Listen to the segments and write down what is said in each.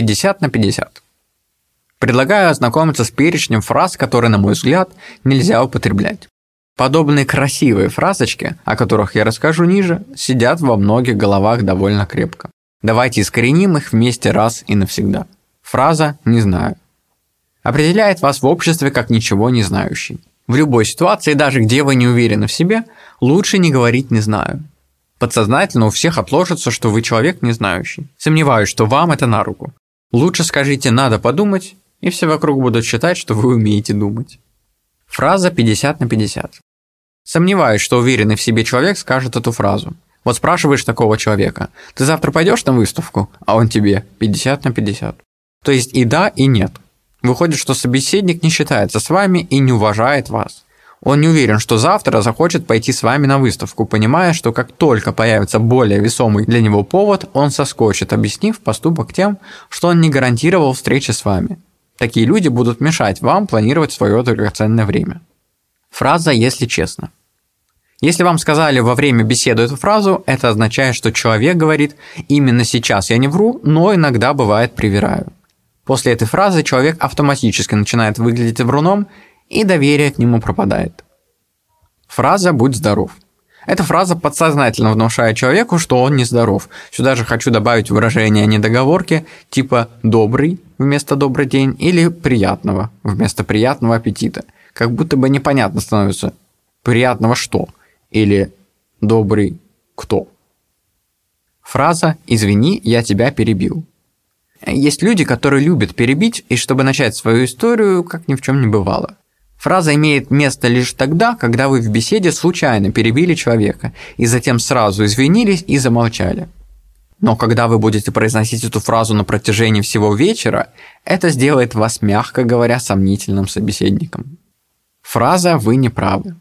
50 на 50. Предлагаю ознакомиться с перечнем фраз, которые, на мой взгляд, нельзя употреблять. Подобные красивые фразочки, о которых я расскажу ниже, сидят во многих головах довольно крепко. Давайте искореним их вместе раз и навсегда. Фраза «не знаю» определяет вас в обществе как ничего не знающий. В любой ситуации, даже где вы не уверены в себе, лучше не говорить «не знаю». Подсознательно у всех отложится, что вы человек не знающий. Сомневаюсь, что вам это на руку. Лучше скажите «надо подумать», и все вокруг будут считать, что вы умеете думать. Фраза 50 на 50. Сомневаюсь, что уверенный в себе человек скажет эту фразу. Вот спрашиваешь такого человека, ты завтра пойдешь на выставку, а он тебе 50 на 50. То есть и да, и нет. Выходит, что собеседник не считается с вами и не уважает вас. Он не уверен, что завтра захочет пойти с вами на выставку, понимая, что как только появится более весомый для него повод, он соскочит, объяснив поступок тем, что он не гарантировал встречи с вами. Такие люди будут мешать вам планировать свое драгоценное время. Фраза «если честно». Если вам сказали во время беседы эту фразу, это означает, что человек говорит «именно сейчас я не вру, но иногда бывает привираю». После этой фразы человек автоматически начинает выглядеть вруном и доверие к нему пропадает. Фраза «будь здоров». Эта фраза подсознательно внушает человеку, что он нездоров. Сюда же хочу добавить выражение недоговорки типа «добрый» вместо «добрый день» или «приятного» вместо «приятного аппетита». Как будто бы непонятно становится «приятного что» или «добрый кто». Фраза «извини, я тебя перебил». Есть люди, которые любят перебить, и чтобы начать свою историю, как ни в чем не бывало. Фраза имеет место лишь тогда, когда вы в беседе случайно перебили человека, и затем сразу извинились и замолчали. Но когда вы будете произносить эту фразу на протяжении всего вечера, это сделает вас, мягко говоря, сомнительным собеседником. Фраза «вы не правы».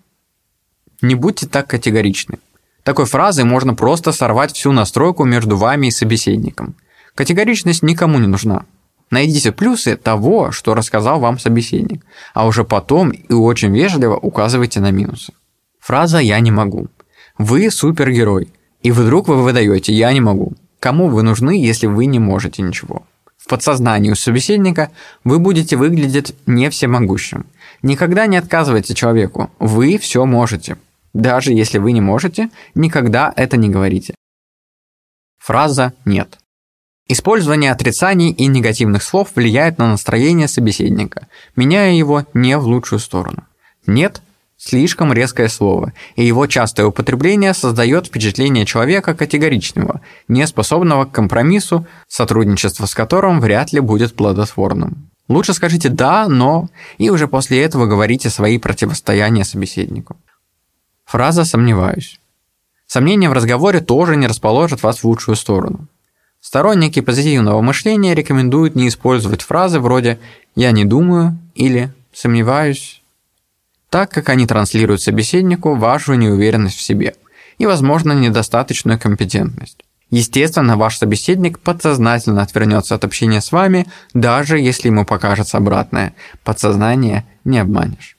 Не будьте так категоричны. Такой фразой можно просто сорвать всю настройку между вами и собеседником. Категоричность никому не нужна. Найдите плюсы того, что рассказал вам собеседник, а уже потом и очень вежливо указывайте на минусы. Фраза «я не могу». Вы супергерой, и вдруг вы выдаете «я не могу». Кому вы нужны, если вы не можете ничего? В подсознании у собеседника вы будете выглядеть не всемогущим. Никогда не отказывайте человеку. Вы все можете. Даже если вы не можете, никогда это не говорите. Фраза «нет». Использование отрицаний и негативных слов влияет на настроение собеседника, меняя его не в лучшую сторону. «Нет» – слишком резкое слово, и его частое употребление создает впечатление человека категоричного, неспособного к компромиссу, сотрудничество с которым вряд ли будет плодотворным. Лучше скажите «да», «но» и уже после этого говорите свои противостояния собеседнику. Фраза «сомневаюсь». Сомнения в разговоре тоже не расположат вас в лучшую сторону. Сторонники позитивного мышления рекомендуют не использовать фразы вроде «я не думаю» или «сомневаюсь», так как они транслируют собеседнику вашу неуверенность в себе и, возможно, недостаточную компетентность. Естественно, ваш собеседник подсознательно отвернется от общения с вами, даже если ему покажется обратное. Подсознание не обманешь.